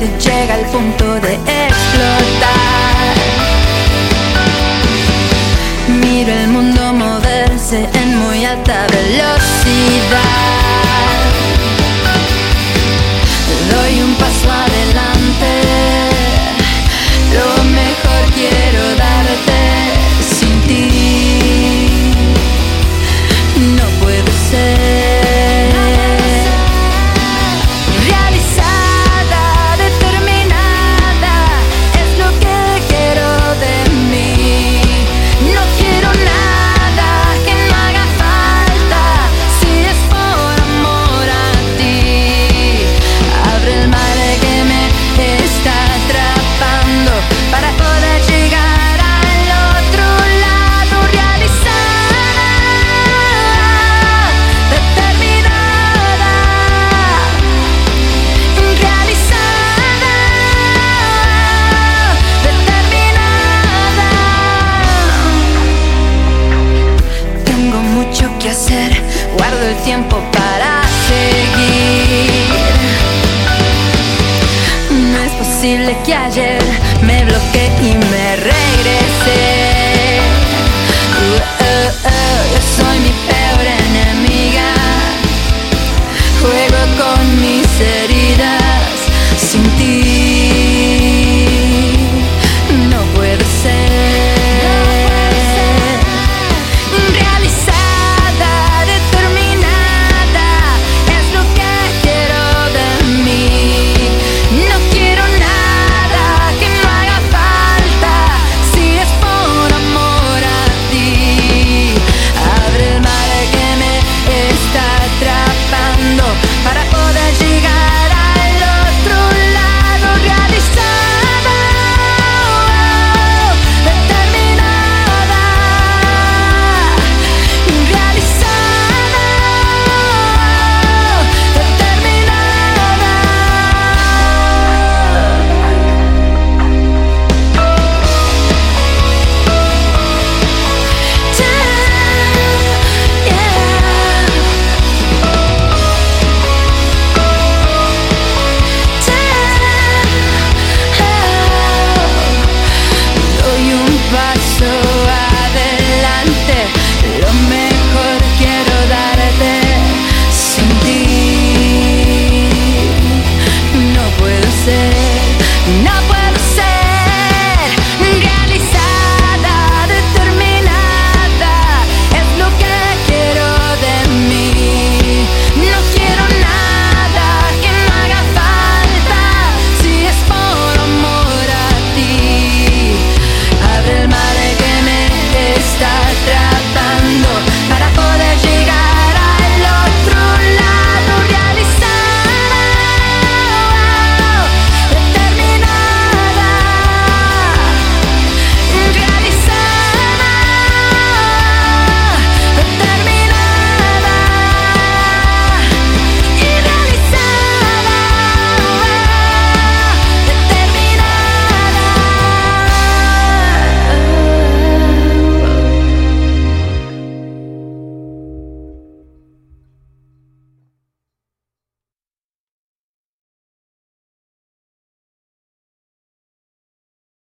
mente llega al punto de explotar. Miro el mundo moverse en muy alta velocidad. Doy perdo el tiempo para seguir. No es posible que ayer me bloqueé.